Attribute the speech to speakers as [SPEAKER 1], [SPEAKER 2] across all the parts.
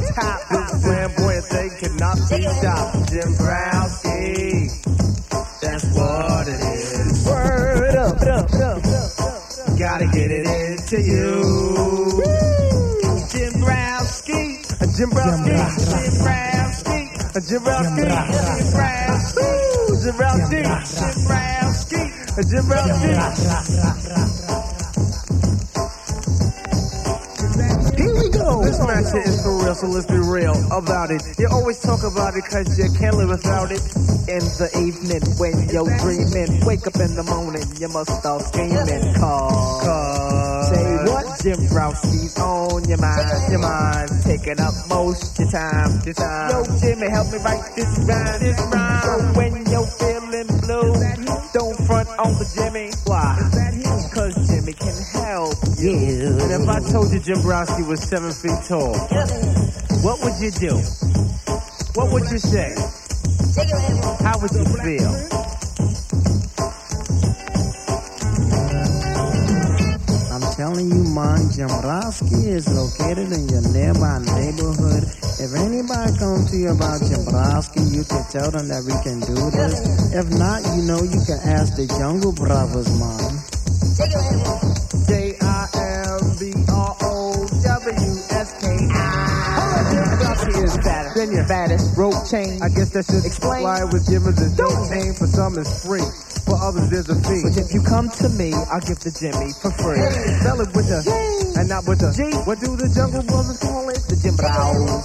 [SPEAKER 1] the
[SPEAKER 2] top. This flamboyant thing cannot be stopped. Jim Browski. That's what it is. Word up, up, up, up. Gotta get it into you. Jim Browski. Jim Browski. Jim Browski. Jim Browski. Jim Browski. Jim Browski. Jim Browski. Jim Browski. This match here is for real, so let's be real about it. You always talk about it cause you can't live without it. In the evening when you're dreaming, wake up in the morning, you must start scheming. Cause, say what? Jim Browski's on your mind, your mind, taking up most your time, your time. Yo, Jimmy, help me write this rhyme, this rhyme. So when you're feeling blue, don't front on the Jimmy. Help you. And if I told you Jim Browski was seven feet tall, what would you do? What would you say? How would you feel?
[SPEAKER 3] I'm telling you, man, Jimbrowski is located in your nearby neighborhood. If anybody comes to you about Jimbrowski, you can tell them that we can do this. If not, you know you can ask the Jungle Brothers, man.
[SPEAKER 2] B R O W S K I. Browski is fattest rope chain. I guess that should explain why Jim is a dope name. For some it's free, for others there's a fee. But if you come to me, I'll give the Jimmy for free. Spell it with the and not with the G. What do the Jungle Brothers call it? The Jim
[SPEAKER 3] About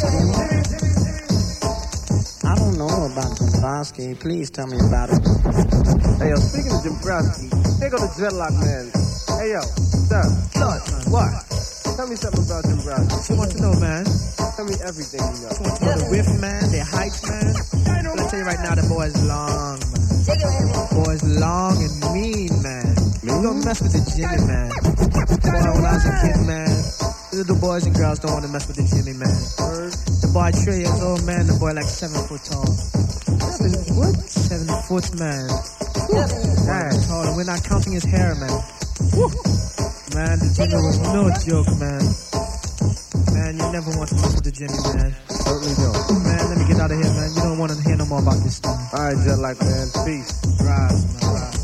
[SPEAKER 3] I don't know about Jimbrowski. Please tell me about it.
[SPEAKER 2] Hey yo, speaking of Jim Browski, here go the dreadlock man. Hey yo, sir, what? Tell me something about Jim Browski.
[SPEAKER 4] What you want to know, man?
[SPEAKER 2] Tell me everything you know.
[SPEAKER 4] You want to know the width, man? The height, man? But I tell you right now, the boy is long, man. Boy is long and mean, man. You don't mess with the Jimmy, man. Boy, when I was a kid, man, little boys and girls don't want to mess with the Jimmy, man. The boy three years old, man. The boy like seven foot tall. Seven what? Seven foot, man. Damn. Tall, and we're not counting his hair, man. Man, the Jimmy was no joke, man. Man, you never want to mess with the Jimmy, man.
[SPEAKER 2] Certainly don't.
[SPEAKER 4] Man, let me get out of here, man. You don't want to hear no more about this stuff.
[SPEAKER 2] All right, dreadlock man, peace.
[SPEAKER 4] Rise, man, rise.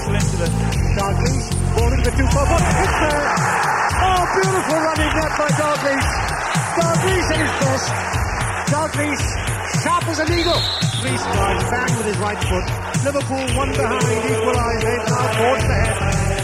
[SPEAKER 1] Russell into the
[SPEAKER 2] Dalglish. Ball into the two foot. It's there. Oh, beautiful running net by Dalglish. Dalglish at his best. Dalglish sharp as an eagle. Three strides, bang with his right foot. Liverpool one behind, equalised. They've
[SPEAKER 5] the
[SPEAKER 6] forced.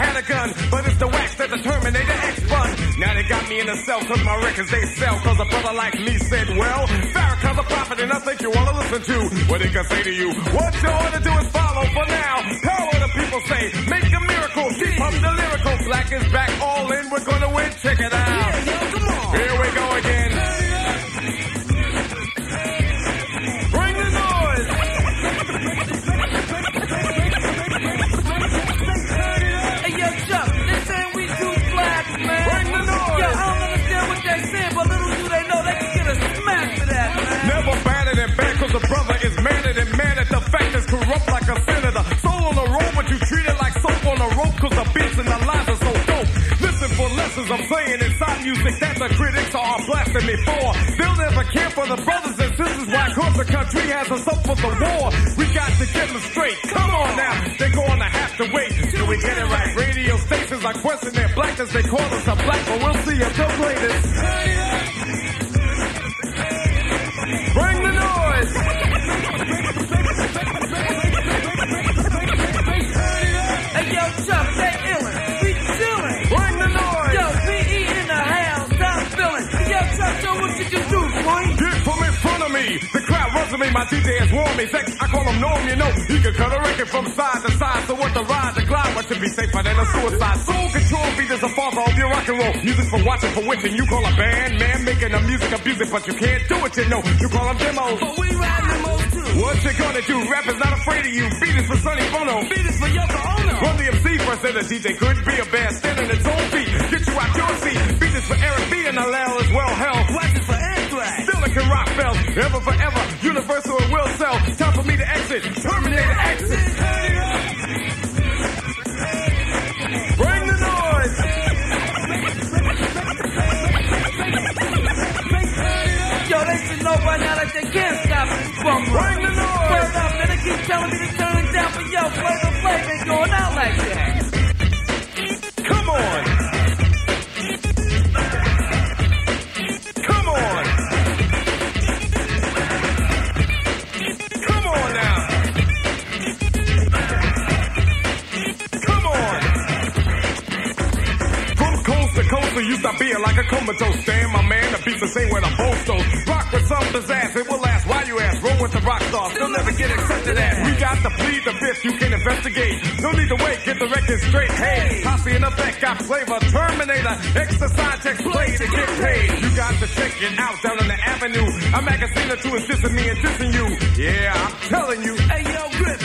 [SPEAKER 6] Had a gun? But it's the wax that the Terminator X bun. Now they got me in a cell cause my records they sell. Cause a brother like me said, well, Farrakhan's a prophet and I think you wanna listen to what he can say to you. What you wanna do is follow for now. Power the people say, make a miracle, keep up the lyrical. Black is back, all in, we're gonna win, check it out. I'm saying inside music that the critics are blasting me for. They'll never care for the brothers and sisters why cause the country has us up for the war. We got to get them straight. Come on now, they're gonna have to wait till we get it right. Radio stations are questioning their blackness. They call us a black, but we'll see if they'll play this. Me. My DJ has warm. me. Sex, I call him Norm, you know. He can cut a record from side to side. So what the ride, the glide, what should be safer than a suicide. Soul control beat is a father of your rock and roll. Music for watching, for witching. You call a band, man, making the music abusive, but you can't do it, you know. You call them demos.
[SPEAKER 7] But we ride demos too.
[SPEAKER 6] What you gonna do? Rap is not afraid of you. Beat is for Sonny Bono.
[SPEAKER 7] Beat is for Yoko Ono.
[SPEAKER 6] Run the MC first, then the DJ couldn't be a band standing its own feet. Get you out your seat. Beat is for Eric B and Alel as well. Hell, ever forever, universal it will sell. Time for me to exit, Terminator exit. Bring the noise.
[SPEAKER 7] Yo, they should know by now that they can't stop this bum.
[SPEAKER 6] Bring the noise.
[SPEAKER 7] Word up, man. They keep telling me to turn it down, but yo, Flavor Flav ain't going out like that.
[SPEAKER 6] Come on. To be like a comatose. Stand my man, the beats the same way the both. Rock with some pizzazz, it will last. Why you ask? Roll with the rock stars, they'll never get accepted as. We got to plead the fifth, you can investigate. No need to wait, get the record straight. Hey, Posse in effect, got flavor. Terminator, exercise text play to get paid. You got to check it out down on the avenue. A magazine or two is dissing me and dissing you. Yeah, I'm telling you.
[SPEAKER 7] Hey, yo, Grip,